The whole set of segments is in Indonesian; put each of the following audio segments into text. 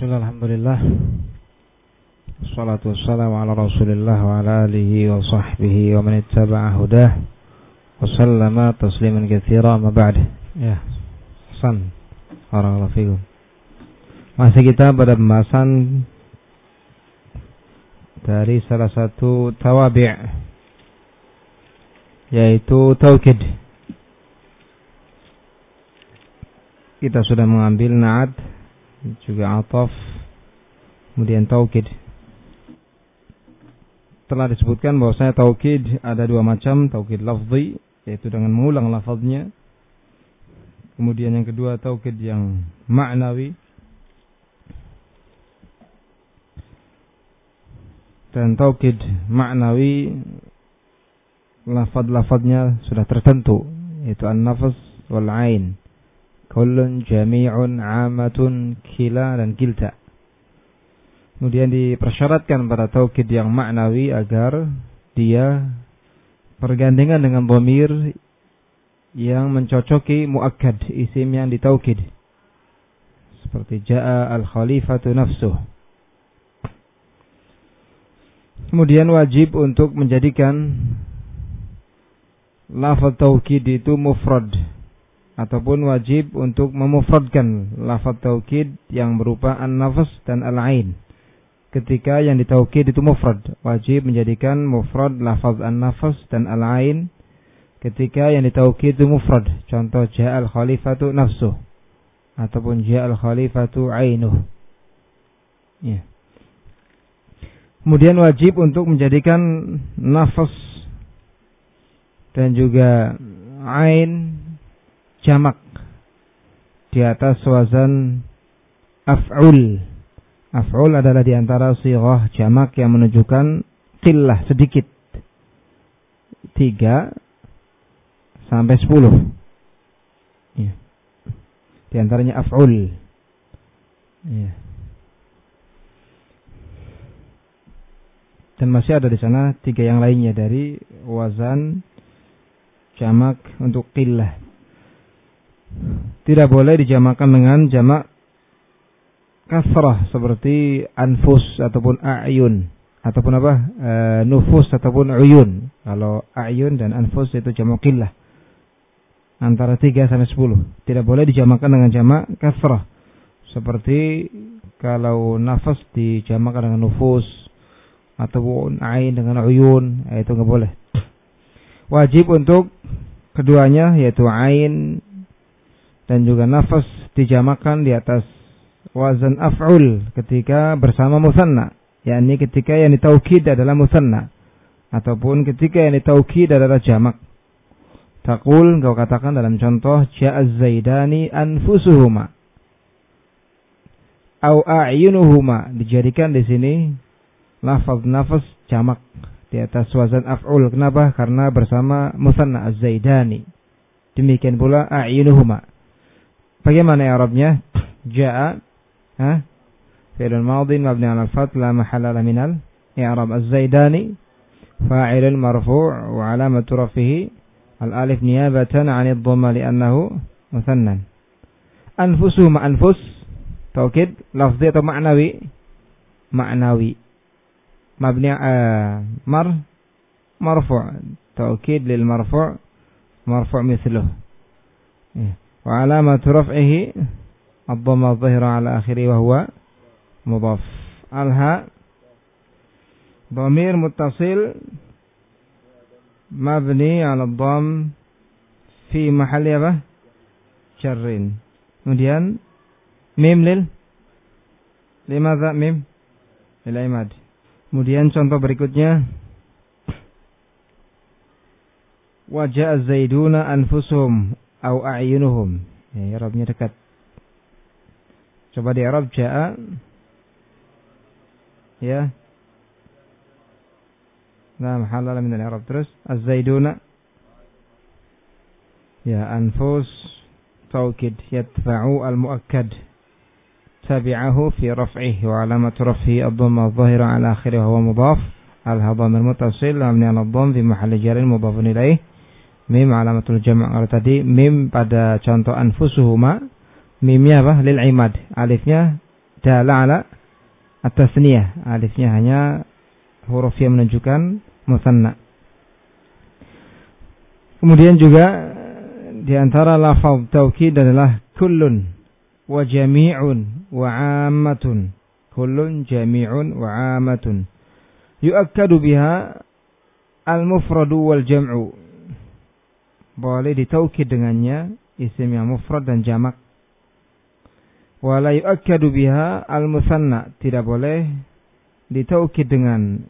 Bismillah, Alhamdulillah. Assalatu wassalamu ala rasulillah wa ala alihi wa sahbihi wa man ittaba'a hudah. Wa sallama tasliman kathira ma ba'd. Ya, Hasan. Barakallahu fikum. Masih kita pada pembahasan Dari salah satu tawabi' Yaitu taukid Kita sudah mengambil na'ad Juga ataf Kemudian taukid telah disebutkan bahwasanya taukid ada dua macam, taukid lafzi yaitu dengan mengulang lafaznya. Kemudian yang kedua taukid yang maknawi. Dan taukid maknawi lafaz-lafaznya sudah tertentu yaitu an-nafas wal ain. Kullun jami'un amatun kila dan kilta. Kemudian dipersyaratkan pada taukid yang maknawi agar dia pergandengan dengan bomir yang mencocoki muakkad isim yang ditaukid. Seperti ja'a al-khalifatu nafsuh. Kemudian wajib untuk menjadikan lafaz taukid itu mufrad ataupun wajib untuk memufradkan lafaz taukid yang berupa an-nafs dan al-ain. Ketika yang ditaukid itu mufrad wajib menjadikan mufrad lafaz an-nafas dan al-ain. Ketika yang ditaukid itu mufrad contoh ja'al khalifatu nafsuh ataupun ja'al khalifatu ainuh. Ya. Kemudian wajib untuk menjadikan nafas dan juga ain jamak di atas wazan af'ul Af'ul adalah di antara sirah jamak yang menunjukkan qillah sedikit. Tiga sampai sepuluh. Ya. Di antaranya af'ul. Ya. Dan masih ada di sana tiga yang lainnya dari wazan jamak untuk qillah. Tidak boleh dijamakan dengan jamak kasrah seperti anfus ataupun a'yun. Ataupun apa? E, nufus ataupun uyun. Kalau a'yun dan anfus itu jamak qillah. Antara 3 sampai 10 tidak boleh dijamakan dengan jamak kasrah. Seperti kalau nafas dijamakan dengan nufus ataupun ain dengan uyun ya itu nggak boleh. Wajib untuk keduanya yaitu ain dan juga nafas dijamakan di atas wazan af'ul ketika bersama musanna. Yakni ketika yang ditaukid adalah musanna. Ataupun ketika yang ditaukid adalah jamak. Takul kau katakan dalam contoh ja'az zaidani anfusuhuma. Au a'yunuhuma. Dijadikan di sini lafaz nafas jamak di atas wazan af'ul. Kenapa? Karena bersama musanna az-zaidani. Demikian pula a'yunuhuma bagaimana Arabnya ja'a ها فعل الماضي مبني على الفتح لا محل له من الإعراب الزيداني فاعل مرفوع وعلامة رفعه الألف نيابة عن الضمة لأنه مثنى أنفسهم أنفس توكيد لفظي أو معنوي معنوي مبني آه مر مرفوع توكيد للمرفوع مرفوع مثله wa alamat raf'ihi adhamma dhahira ala akhiri wa huwa mudhaf alha dhamir muttasil mabni ala dham fi mahalli apa? Jarrin. Kemudian mim lil limadha mim lil imad kemudian contoh berikutnya wajah zaiduna anfusum au a'yunuhum ya, Arabnya dekat Coba di Arab ja'a ya. Nah, halal min al-Arab terus az-zaiduna ya anfus taukid yadfa'u al-muakkad tabi'ahu fi raf'ihi wa alamat raf'ihi ad-dhamma adh-dhahira ala akhirih wa mudhaf al-hadam al-muttasil mabni ala dhamm fi mahalli jarin mudhafun ilaih mim alamatul jam' kalau tadi mim pada contoh anfusuhuma Mimnya apa? Lil imad. Alifnya dala ala at-tasniyah. Alifnya hanya huruf yang menunjukkan musanna. Kemudian juga di antara lafaz taukid adalah kullun wa jami'un wa 'ammatun. Kullun jami'un wa 'ammatun. Yu'akkadu biha al-mufradu wal jam'u. Boleh ditaukid dengannya isim yang mufrad dan jamak. Wala yu'akkadu biha al-musanna. Tidak boleh ditaukid dengan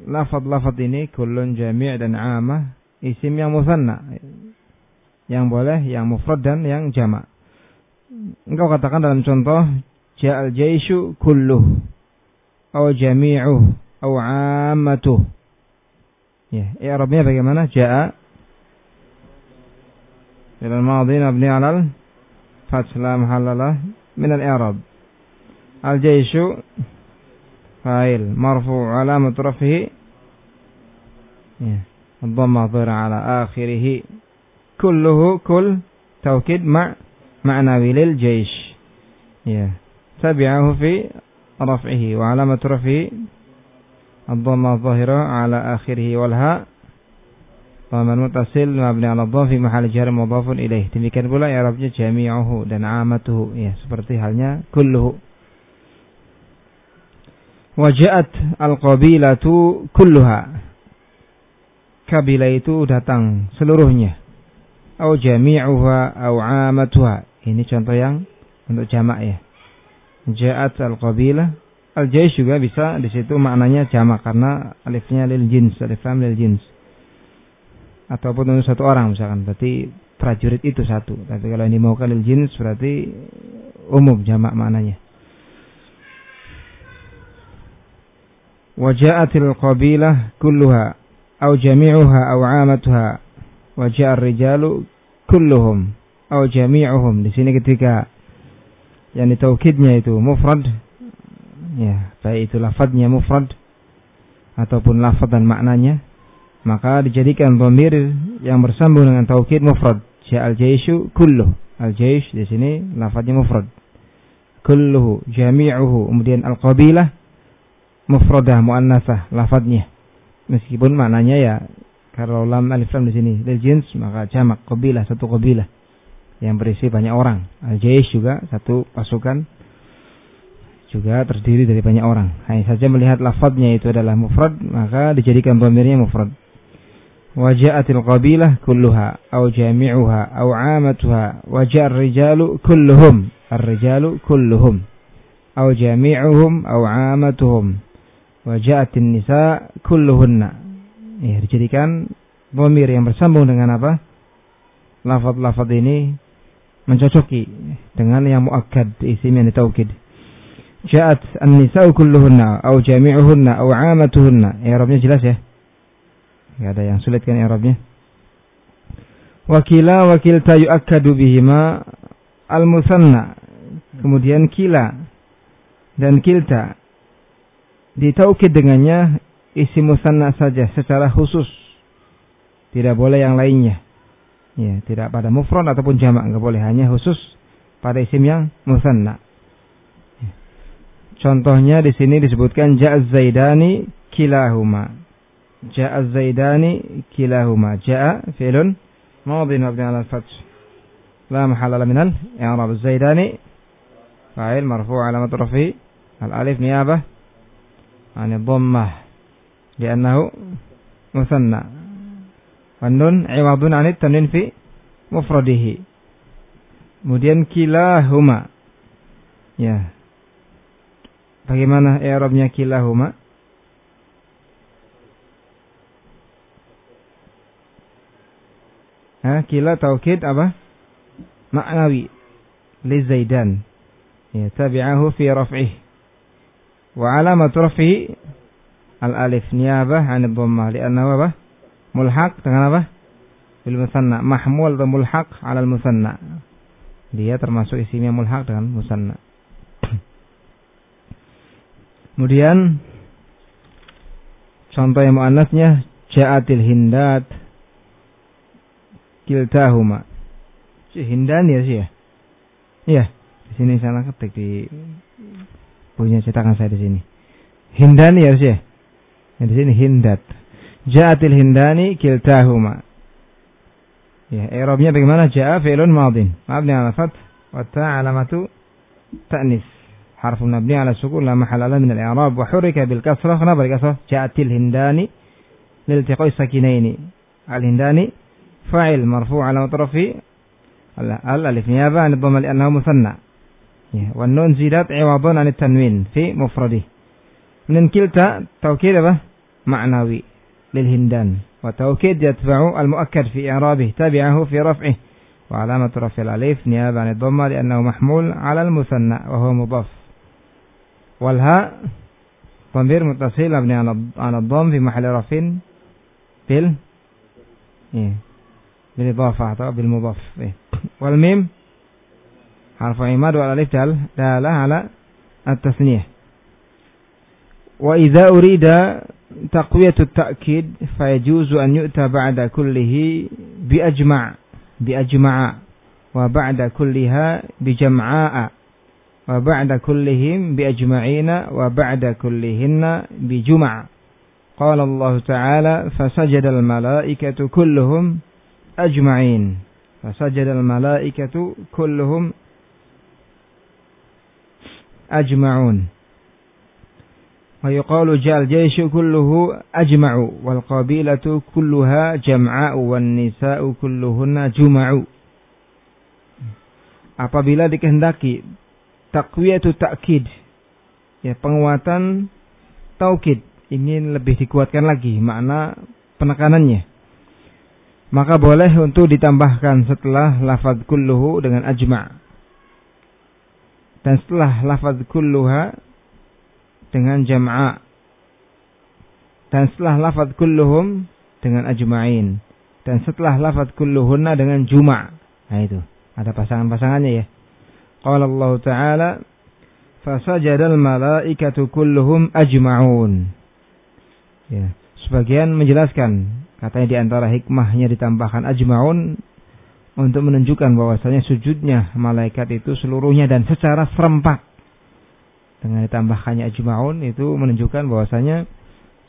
lafaz-lafaz ini kullun jami' dan amah isim yang musanna. Yang boleh yang mufrad dan yang jamak. Engkau katakan dalam contoh ja'al jaishu kulluh atau jami'uh atau ammatuh. Ya i'rabnya bagaimana? Ja'a ila al-madhi mabni 'ala al-fath la mahalla من الإعراب. الجيش فاعل مرفوع علامة رفعه. الضمة ظهر على آخره. كله كل توكيد مع معنوي للجيش. تبعه في رفعه وعلامة رفعه. الضمة الظاهرة على آخره والهاء. Waman mutasil mabni ala dhaf fi mahal jar mudhafun ilaih. Demikian pula i'rabnya jami'uhu dan amatuhu ya seperti halnya kulluhu. Waja'at al-qabilatu kulluha. Kabilah itu datang seluruhnya. Au jami'uha au amatuha. Ini contoh yang untuk jamak ya. Ja'at al-qabilah Al-jais juga bisa di situ maknanya jamak karena alifnya lil jins, alif lam lil jins ataupun untuk satu orang misalkan. Berarti prajurit itu satu. Tapi kalau ini mau kalil jins berarti umum jamak maknanya. Waja'atil qabilah kulluha au jami'uha au 'amatuha. Waja'ar rijalu kulluhum au jami'uhum. Di sini ketika yang taukidnya itu mufrad. Ya baik itu lafadznya mufrad ataupun lafaz dan maknanya maka dijadikan dhamir yang bersambung dengan taukid mufrad. al jaishu kulluh. Al-jaish di sini lafadznya mufrad. Kulluhu jami'uhu. Kemudian al-qabilah mufradah muannasah lafadznya. Meskipun maknanya ya kalau lam alif lam di sini lil jins maka jamak qabilah satu qabilah yang berisi banyak orang. Al-jaish juga satu pasukan juga terdiri dari banyak orang. Hanya saja melihat lafadznya itu adalah mufrad maka dijadikan dhamirnya mufrad. وجاءت القبيلة كلها أو جامعها أو عامتها وجاء الرجال كلهم الرجال كلهم أو جامعهم أو عامتهم وجاءت النساء كلهن ya dijadikan bomir yang bersambung dengan apa lafaz-lafaz ini mencocoki dengan yang muakkad isim yang ditaukid ja'at an-nisa'u kulluhunna au jami'uhunna au 'amatuhunna ya Arabnya jelas ya Gak ada yang sulit kan Arabnya. Wakila wakil tayu akadu bihima al-musanna. Kemudian kila dan kilta ditaukid dengannya isi musanna saja secara khusus. Tidak boleh yang lainnya. Ya, tidak pada mufrad ataupun jamak, enggak boleh hanya khusus pada isim yang musanna. Ya. Contohnya di sini disebutkan ja'az zaidani kilahuma جاء الزيدان كلاهما جاء فعل ماضي مبني على الفتح لا محل من الإعراب الزيدان فاعل مرفوع على رفعه الألف نيابة عن الضمة لأنه مثنى والنون عوض عن التنوين في مفرده kemudian kilahuma ya bagaimana i'rabnya kilahuma Ha, kila taukid apa? Ma'nawi. Li Zaidan. Ya, tabi'ahu fi raf'ih. Wa alamat raf'ihi al-alif niyabah 'an dhammah li'annahu apa? Mulhaq dengan apa? Bil musanna. Mahmul atau mulhaq 'ala al-musanna. Dia termasuk isimnya mulhaq dengan musanna. Kemudian contoh yang muannasnya ja'atil hindat kiltahuma. Si Hindan ya sih ya. Iya, di sini sana ketik di punya cetakan saya di sini. Hindani harus ya. Yang di sini hindat. Ja'atil hindani kiltahuma. Ya, i'rabnya bagaimana? Ja'a fi'lun madin. Mabni 'ala fath wa ta' alamatu ta'nis. حرف مبني على السكون لا محل له من الإعراب وحرك بالكسرة خنا بالكسرة جاءت الهنداني لالتقاء الساكنين الهنداني فاعل مرفوع على طرفه. الألف نيابة عن الضمة لأنه مثنى. والنون زيدت عوضا عن التنوين في مفرده. من كلتا توكيد معنوي للهندان وتوكيد يتبع المؤكد في إعرابه تبعه في رفعه. وعلامة رفع الألف نيابة عن الضمة لأنه محمول على المثنى وهو مضاف. والهاء ضمير متصل مبني على الضم في محل رفع بال إيه. بالإضافة atau بالمضاف. إيه. والميم حرف عماد والألف دال دالة على التثنية. وإذا أريد تقوية التأكيد فيجوز أن يؤتى بعد كله بأجمع بأجمع وبعد كلها بجمعاء وبعد كلهم بأجمعين وبعد كلهن بجمع. قال الله تعالى فسجد الملائكة كلهم ajma'in. فسجد al-malaikatu kulluhum ajma'un. Wa yuqalu jal أجمع kulluhu ajma'u wal qabilatu kulluha jam'a'u wan nisa'u kulluhunna. Apabila dikehendaki takwiyatu ta'kid ya penguatan taukid ingin lebih dikuatkan lagi makna penekanannya maka boleh untuk ditambahkan setelah lafaz kulluhu dengan ajma' dan setelah lafaz kulluha dengan jam'a. Dan setelah lafaz kulluhum dengan ajma'in. Dan setelah lafaz kulluhunna dengan juma' nah itu. Ada pasangan-pasangannya ya. Qala Allah Ta'ala Fasajadal malaikatu kulluhum ajma'un. Ya, sebagian menjelaskan Katanya di antara hikmahnya ditambahkan ajmaun untuk menunjukkan bahwasanya sujudnya malaikat itu seluruhnya dan secara serempak. Dengan ditambahkannya ajmaun itu menunjukkan bahwasanya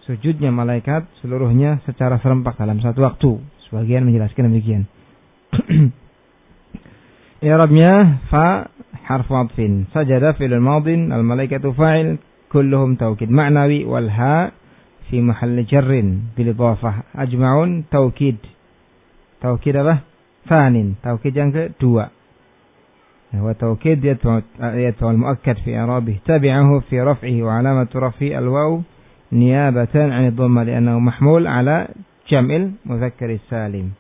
sujudnya malaikat seluruhnya secara serempak dalam satu waktu. Sebagian menjelaskan demikian. Ya I'rabnya fa harf wadfin. Sajada filul maudin al malaikatu fa'il, kulluhum taukid ma'nawi wal ha في محل جر بالإضافة. أجمعون توكيد. توكيد apa? ثان توكيد yang kedua. هو توكيد يدفع المؤكد في إعرابه. تبعه في رفعه وعلامة رفعه الواو نيابة عن الضمة لأنه محمول على جمع المذكر السالم.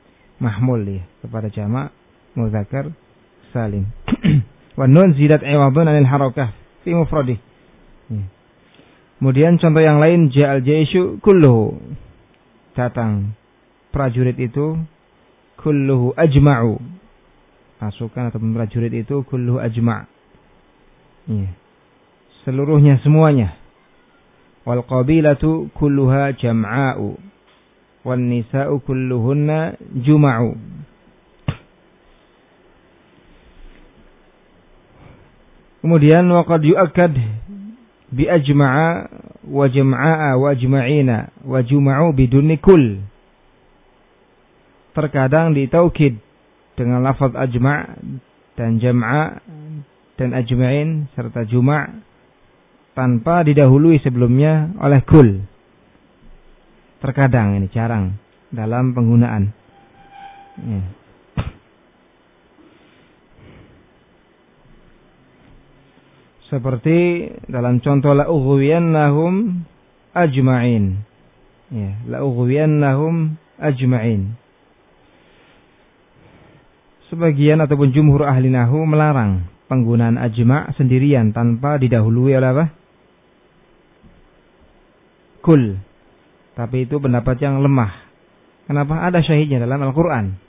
محمول له kepada jamak مذكر nun zidat iwadun anil harakah fi mufradih. Ya. Kemudian contoh yang lain ja'al jaishu kulluhu. Datang prajurit itu kulluhu ajma'u. Pasukan atau prajurit itu kulluhu ajma'. Ya. Seluruhnya semuanya. Wal qabilatu kulluha jam'a'u. Wan nisa'u kulluhunna juma'u. Kemudian waqad yu'akkad bi ajma'a wa jam'a'a wa ajma'ina wa juma'u biduni kul. Terkadang ditaukid dengan lafaz ajma' dan jam'a dan ajma'in serta juma' tanpa didahului sebelumnya oleh kul. Terkadang ini jarang dalam penggunaan. Ya. Seperti dalam contoh la ughwiyannahum ajma'in. Ya, la ughwiyannahum ajma'in. Sebagian ataupun jumhur ahli nahu melarang penggunaan ajma' sendirian tanpa didahului oleh apa? Kul. Tapi itu pendapat yang lemah. Kenapa? Ada syahidnya dalam Al-Quran.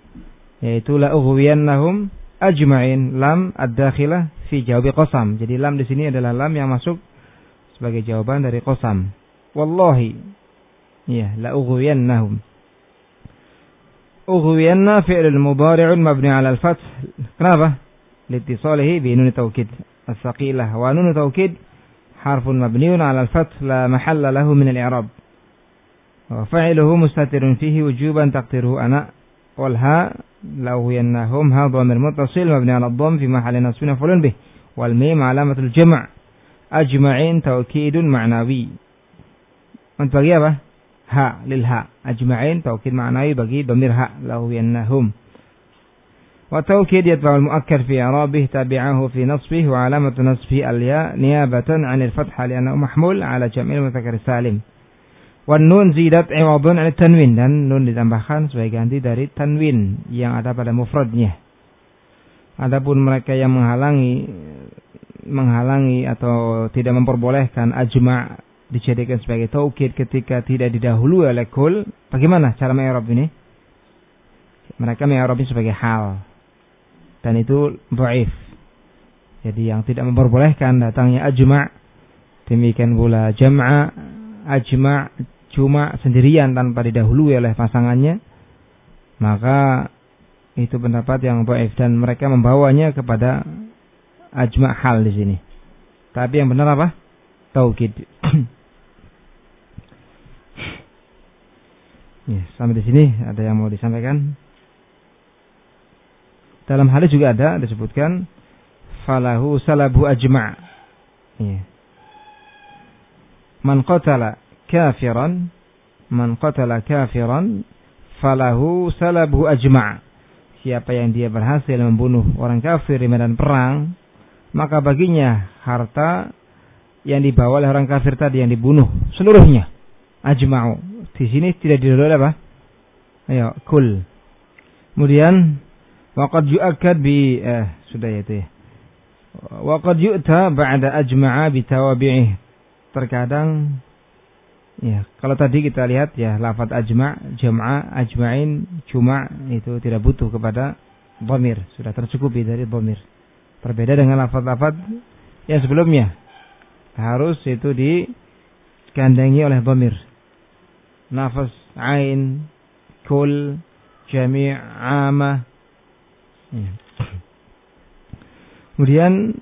Yaitu la ughwiyannahum ajma'in lam ad-dakhilah fi jawabi qasam. Jadi lam di sini adalah lam yang masuk sebagai jawaban dari qasam. Wallahi ya la ughwiyannahum. Ughwiyanna fi'lul mudhari'un mabni 'ala al-fath. Kenapa? Liittisalihi bi nun taukid as-saqilah wa nun taukid harfun mabniun 'ala al-fath la mahalla lahu min al-i'rab. Wa fa'iluhu mustatirun fihi wujuban taqdiruhu ana wal ha لاهينهم ها ضمير متصل مبني على الضم في محل نصب مفعول به والميم علامة الجمع. أجمعين توكيد معنوي. أنت بقي أبا ها للها. أجمعين توكيد معنوي بقي ضمير ها لاهينهم وتوكيد يتبع المؤكد في إعرابه تابعه في نصبه وعلامة نصبه الياء نيابة عن الفتحة لأنه محمول على جميع المذكر السالم. Wan nun zidat iwadun ala tanwin dan nun ditambahkan sebagai ganti dari tanwin yang ada pada mufradnya. Adapun mereka yang menghalangi menghalangi atau tidak memperbolehkan ajma dijadikan sebagai taukid ketika tidak didahului oleh kul, bagaimana cara mi'rab ini? Mereka mi'rabnya sebagai hal. Dan itu baif. Jadi yang tidak memperbolehkan datangnya ajma demikian pula jam'a ajma' cuma sendirian tanpa didahului oleh pasangannya maka itu pendapat yang dhaif dan mereka membawanya kepada ajma' hal di sini. Tapi yang benar apa? Taukid. ya, sampai di sini ada yang mau disampaikan? Dalam hadis juga ada disebutkan falahu salabu ajma'. Ya. Man qatala kafiran man qatala kafiran falahu salabu ajma'. Siapa yang dia berhasil membunuh orang kafir di medan perang, maka baginya harta yang dibawa oleh orang kafir tadi yang dibunuh seluruhnya. Ajma'u. Di sini tidak didorong apa? Ayo, kul. Kemudian Waqad yu'akkad bi eh sudah ya itu ya. Waqad yu'ta ba'da ajma'a bi tawabi'ih. Terkadang ya, kalau tadi kita lihat ya lafaz ajma', jam'a, ajma'in, cuma itu tidak butuh kepada dhamir, sudah tercukupi dari dhamir. Berbeda dengan lafaz-lafaz yang sebelumnya. Harus itu digandengi oleh dhamir. Nafas, ain, kul, jami' amah Ya. Kemudian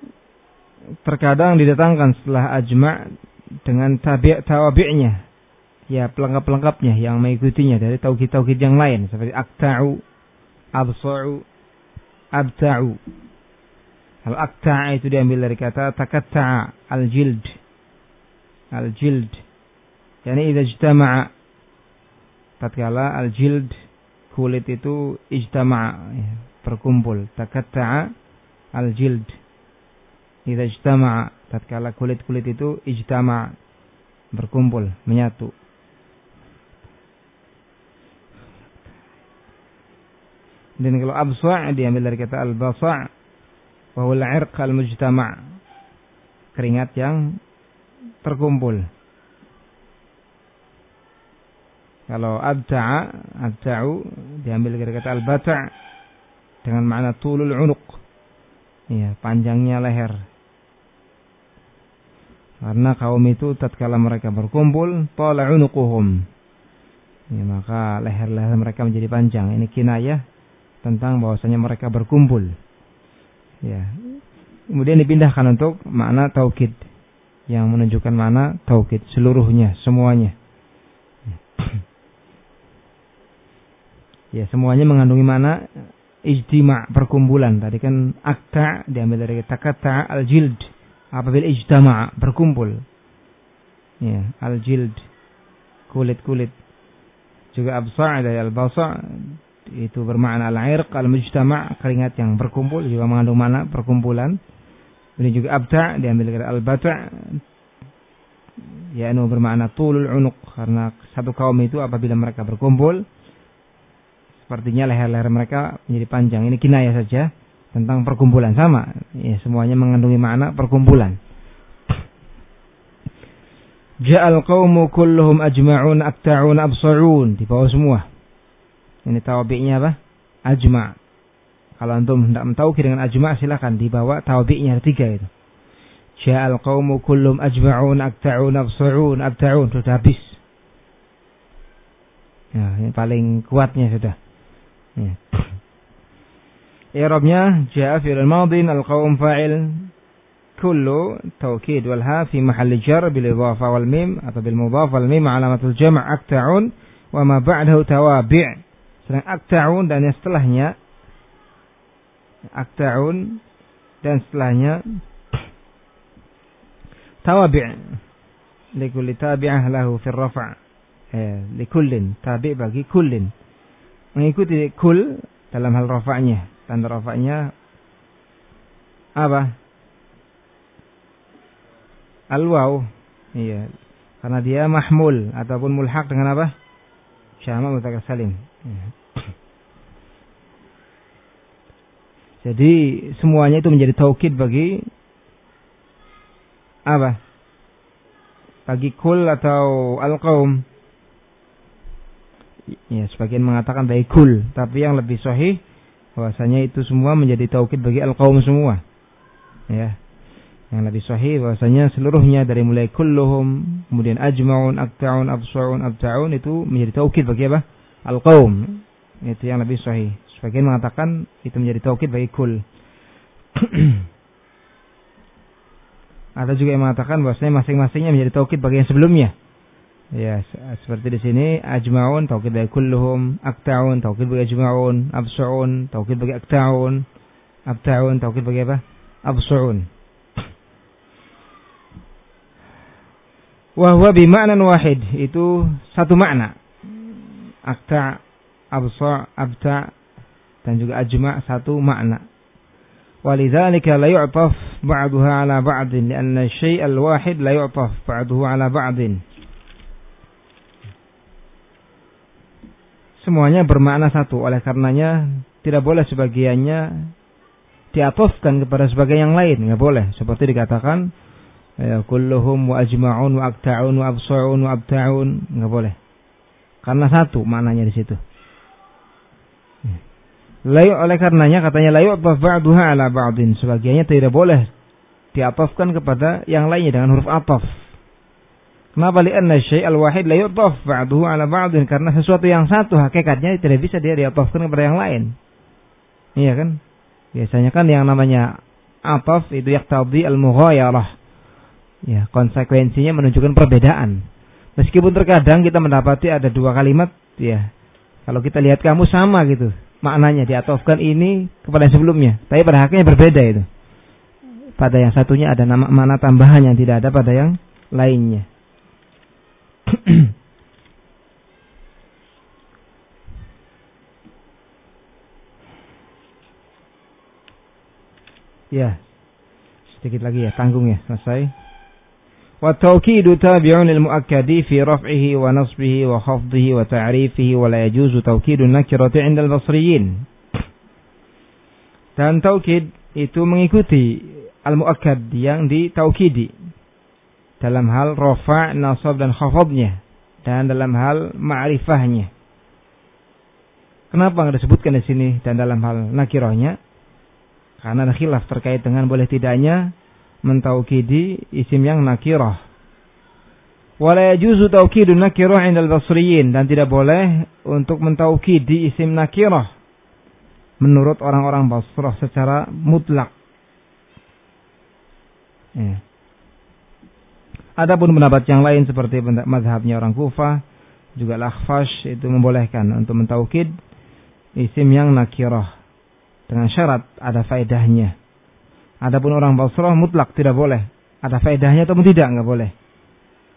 terkadang didatangkan setelah ajma dengan tabi' tawabi'nya. Ya, pelengkap-pelengkapnya yang mengikutinya dari tauhid-tauhid yang lain seperti akta'u, absa'u, abta'u. Kalau akta'a itu diambil dari kata takatta'a al-jild. Al-jild. Yani idza ijtama'a tatkala al-jild kulit itu ijtama'a ya berkumpul takatta'a al-jild idza ijtama'a tatkala kulit-kulit itu ijtama' berkumpul menyatu dan kalau absa' diambil dari kata al-basa' wa huwa al-'irq al-mujtama' keringat yang terkumpul kalau abta'a abta'u diambil dari kata al-bata' dengan makna tulul unuk. Ya, panjangnya leher. Karena kaum itu tatkala mereka berkumpul, tala unuquhum. Ya, maka leher-leher mereka menjadi panjang. Ini kinayah tentang bahwasanya mereka berkumpul. Ya. Kemudian dipindahkan untuk makna taukid yang menunjukkan makna taukid seluruhnya, semuanya. Ya, semuanya mengandungi mana ijtima' perkumpulan. Tadi kan akta diambil dari takata al-jild. Apabila ijtama' berkumpul. Ya, al-jild. Kulit-kulit. Juga absa' dari al-basa' itu bermakna al-irq al-mujtama' keringat yang berkumpul juga mengandung mana perkumpulan. Ini juga abta' diambil dari al-bata' ya ini bermakna tulul unuk karena satu kaum itu apabila mereka berkumpul Sepertinya leher-leher mereka menjadi panjang. Ini kinayah saja tentang perkumpulan sama. Ya, semuanya mengandungi makna perkumpulan. Ja'al qawmu kulluhum ajma'un akta'un absa'un. Di bawah semua. Ini tawabiknya apa? Ajma' Kalau antum tidak tahu dengan ajma' silakan dibawa tawabiknya tiga itu. Ja'al qawmu kulluhum ajma'un akta'un absa'un abta'un. Sudah habis. Ya, ini paling kuatnya sudah. Ya. I'rabnya jaa fi'il madin al-qaum fa'il kullu taukid wal ha fi mahall jar bil idhafa wal mim atau bil mudhaf wal mim alamatul jam' akta'un wa ma ba'dahu tawabi' sedang akta'un dan yang setelahnya. akta'un dan setelahnya. tawabi' likulli tabi'ah lahu fi rafa' eh, likullin tabi' bagi kullin mengikuti kul dalam hal rafa'nya tanda rafa'nya apa? Al waw iya. Karena dia mahmul ataupun mulhaq dengan apa? Syama mutakas salim iya. jadi semuanya itu menjadi taukid bagi apa? Bagi kul atau al qaum ya sebagian mengatakan bagi kul tapi yang lebih sahih bahwasanya itu semua menjadi taukid bagi al qaum semua. Ya. Yang lebih sahih bahwasanya seluruhnya dari mulai kulluhum kemudian ajmaun akta'un absaun abta'un itu menjadi taukid bagi apa? Al qaum itu yang lebih sahih. Sebagian mengatakan itu menjadi taukid bagi kul. Ada juga yang mengatakan bahwasanya masing-masingnya menjadi taukid bagi yang sebelumnya ya seperti di sini ajmaun taukid bagi kulluhum akta'un taukid bagi ajmaun absaun taukid bagi akta'un abta'un taukid bagi apa absu'un. Wahwa bima'nan wahid. Itu satu makna. Akta, absa, abta, dan juga ajma' satu makna. ولذلك لا يعطف بعضها على بعض لأن الشيء الواحد لا يعطف بعضه على بعض semuanya bermakna satu. Oleh karenanya tidak boleh sebagiannya diatofkan kepada sebagai yang lain. Nggak boleh. Seperti dikatakan ya kulluhum wa ajma'un wa akta'un wa absa'un wa abta'un. Nggak boleh. Karena satu maknanya di situ. Layu oleh karenanya katanya layu ba'duha ala ba'din. Sebagiannya tidak boleh diatofkan kepada yang lainnya dengan huruf ataf Kenapa lianna syai' al-wahid la yu'taf ba'duhu ala ba'din karena sesuatu yang satu hakikatnya tidak bisa dia diatofkan kepada yang lain. Iya kan? Biasanya kan yang namanya ataf itu yaktabi al-mughayarah. Ya, konsekuensinya menunjukkan perbedaan. Meskipun terkadang kita mendapati ada dua kalimat, ya. Kalau kita lihat kamu sama gitu, maknanya diatofkan ini kepada yang sebelumnya, tapi pada haknya berbeda itu. Pada yang satunya ada nama mana tambahan yang tidak ada pada yang lainnya. Ya. Sedikit lagi ya, tanggung ya, selesai. Wa tawkidu tabi'un lil muakkadi fi raf'ihi wa nasbihi wa khafdihi wa ta'rifihi wa la yajuzu tawkidun nakirati 'inda al-basriyin. Dan taukid itu mengikuti al-muakkad yang ditaukidi dalam hal rafa, nasab dan khafadnya dan dalam hal ma'rifahnya. Kenapa nggak disebutkan di sini dan dalam hal nakirahnya? Karena ada khilaf terkait dengan boleh tidaknya mentaukidi isim yang nakirah. Wala yajuzu taukidun nakirah indal basriyin dan tidak boleh untuk mentaukidi isim nakirah menurut orang-orang Basrah secara mutlak. Ya. Adapun pendapat yang lain seperti mazhabnya orang Kufah juga Lakhfash itu membolehkan untuk mentaukid isim yang nakirah dengan syarat ada faedahnya. Adapun orang Basrah mutlak tidak boleh. Ada faedahnya atau tidak nggak boleh.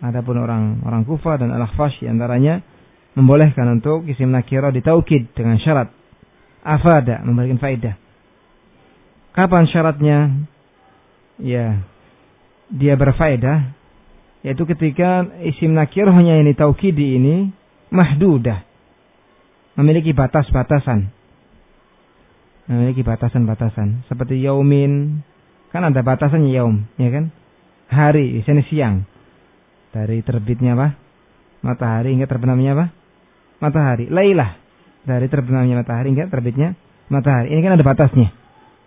Adapun orang orang Kufa dan Al-Akhfash antaranya membolehkan untuk isim nakirah ditaukid dengan syarat afada memberikan faedah. Kapan syaratnya? Ya, dia berfaedah yaitu ketika isim nakirahnya yang ditaukidi ini mahdudah. Memiliki batas-batasan. Memiliki batasan-batasan. Seperti yaumin kan ada batasannya yaum ya kan? Hari sini siang. Dari terbitnya apa? Matahari hingga terbenamnya apa? Matahari. Lailah. Dari terbenamnya matahari hingga terbitnya matahari. Ini kan ada batasnya.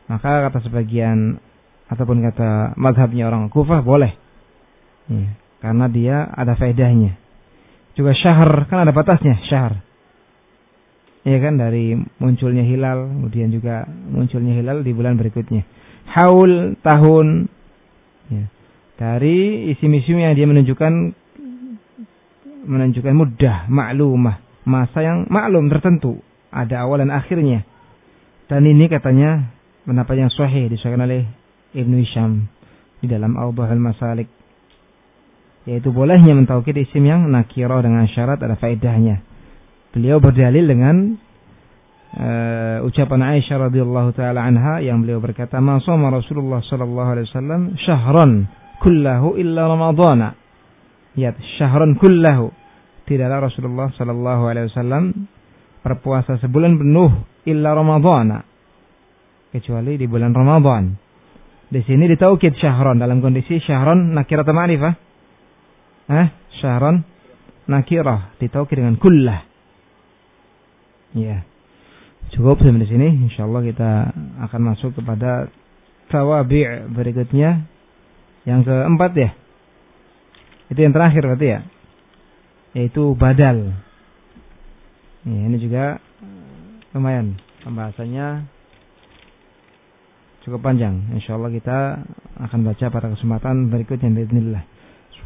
Maka kata sebagian ataupun kata mazhabnya orang kufah boleh. Ya, karena dia ada faedahnya. Juga syahr kan ada batasnya syahr. Ya kan dari munculnya hilal kemudian juga munculnya hilal di bulan berikutnya. Haul tahun. Ya. Dari isim-isim yang dia menunjukkan menunjukkan mudah, maklumah, masa yang maklum tertentu, ada awal dan akhirnya. Dan ini katanya pendapat yang sahih disahkan oleh Ibnu Hisham di dalam Awdahul Masalik yaitu bolehnya mentaukid isim yang nakiro dengan syarat ada faedahnya. Beliau berdalil dengan uh, ucapan Aisyah radhiyallahu taala anha yang beliau berkata, "Ma Rasulullah sallallahu alaihi wasallam syahran kullahu illa ramadhana." Ya, syahran kullahu. Tidaklah Rasulullah sallallahu alaihi wasallam berpuasa sebulan penuh illa ramadhana. Kecuali di bulan Ramadan. Di sini ditaukid syahron dalam kondisi syahron nakirah ma'rifah. Eh, syahron nakirah ditaukid dengan kullah. Ya. Cukup sampai di sini. Insyaallah kita akan masuk kepada tawabi' berikutnya yang keempat ya. Itu yang terakhir berarti ya. Yaitu badal. Ya, ini juga lumayan pembahasannya cukup panjang. Insyaallah kita akan baca pada kesempatan berikutnya bismillah.